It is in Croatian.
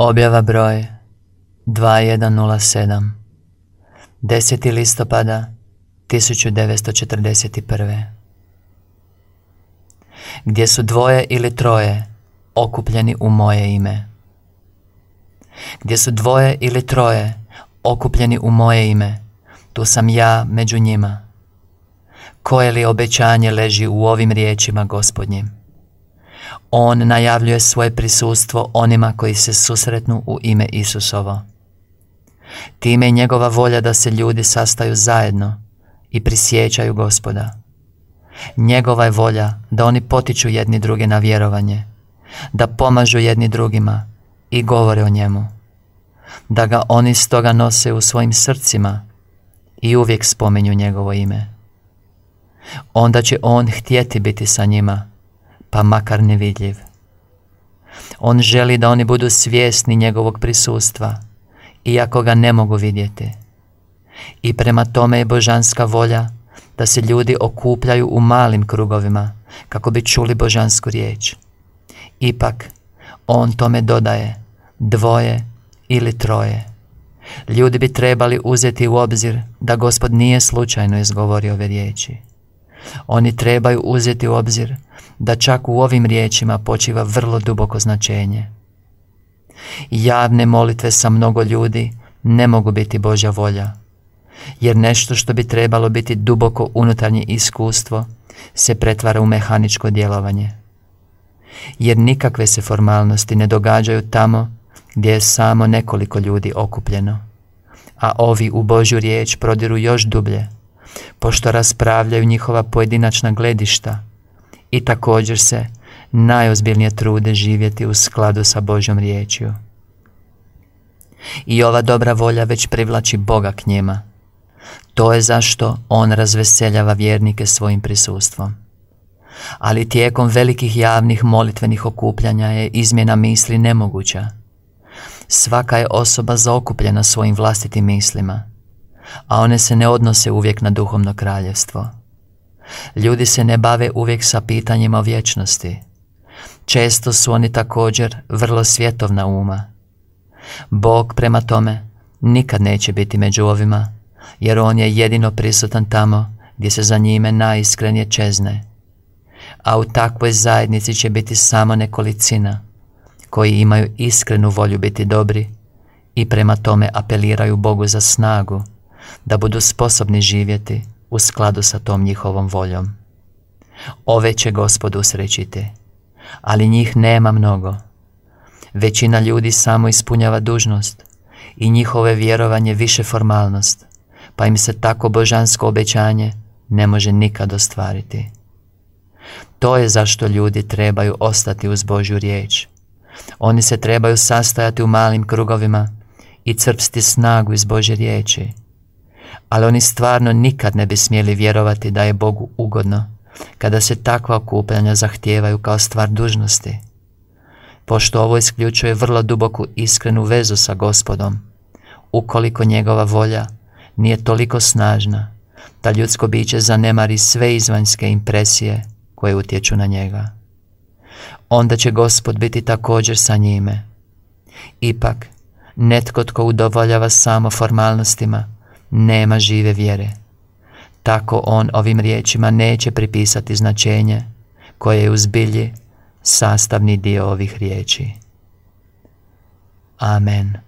Objava broj 2107 10. listopada 1941. Gdje su dvoje ili troje okupljeni u moje ime. Gdje su dvoje ili troje okupljeni u moje ime, tu sam ja među njima. Koje li obećanje leži u ovim riječima gospodnjim? On najavljuje svoje prisustvo onima koji se susretnu u ime Isusovo. Time je njegova volja da se ljudi sastaju zajedno i prisjećaju gospoda. Njegova je volja da oni potiču jedni druge na vjerovanje, da pomažu jedni drugima i govore o njemu, da ga oni stoga nose u svojim srcima i uvijek spominju njegovo ime. Onda će on htjeti biti sa njima, pa makar nevidljiv. On želi da oni budu svjesni njegovog prisustva, iako ga ne mogu vidjeti. I prema tome je božanska volja da se ljudi okupljaju u malim krugovima kako bi čuli božansku riječ. Ipak, on tome dodaje dvoje ili troje. Ljudi bi trebali uzeti u obzir da gospod nije slučajno izgovorio ove riječi. Oni trebaju uzeti u obzir da čak u ovim riječima počiva vrlo duboko značenje. Javne molitve sa mnogo ljudi ne mogu biti Božja volja, jer nešto što bi trebalo biti duboko unutarnje iskustvo se pretvara u mehaničko djelovanje. Jer nikakve se formalnosti ne događaju tamo gdje je samo nekoliko ljudi okupljeno, a ovi u Božju riječ prodiru još dublje, pošto raspravljaju njihova pojedinačna gledišta i također se najozbiljnije trude živjeti u skladu sa Božjom riječju. I ova dobra volja već privlači Boga k njima. To je zašto On razveseljava vjernike svojim prisustvom. Ali tijekom velikih javnih molitvenih okupljanja je izmjena misli nemoguća. Svaka je osoba zaokupljena svojim vlastitim mislima, a one se ne odnose uvijek na duhovno kraljevstvo. Ljudi se ne bave uvijek sa pitanjima vječnosti. Često su oni također vrlo svjetovna uma. Bog prema tome nikad neće biti među ovima, jer On je jedino prisutan tamo gdje se za njime najiskrenije čezne. A u takvoj zajednici će biti samo nekolicina koji imaju iskrenu volju biti dobri i prema tome apeliraju Bogu za snagu da budu sposobni živjeti u skladu sa tom njihovom voljom. Ove će gospod usrećiti, ali njih nema mnogo. Većina ljudi samo ispunjava dužnost i njihove vjerovanje više formalnost, pa im se tako božansko obećanje ne može nikad ostvariti. To je zašto ljudi trebaju ostati uz Božju riječ. Oni se trebaju sastajati u malim krugovima i crpsti snagu iz Božje riječi ali oni stvarno nikad ne bi smjeli vjerovati da je Bogu ugodno kada se takva okupljanja zahtijevaju kao stvar dužnosti. Pošto ovo isključuje vrlo duboku iskrenu vezu sa gospodom, ukoliko njegova volja nije toliko snažna da ljudsko biće zanemari sve izvanjske impresije koje utječu na njega. Onda će gospod biti također sa njime. Ipak, netko tko udovoljava samo formalnostima, nema žive vjere. Tako on ovim riječima neće pripisati značenje koje je u sastavni dio ovih riječi. Amen.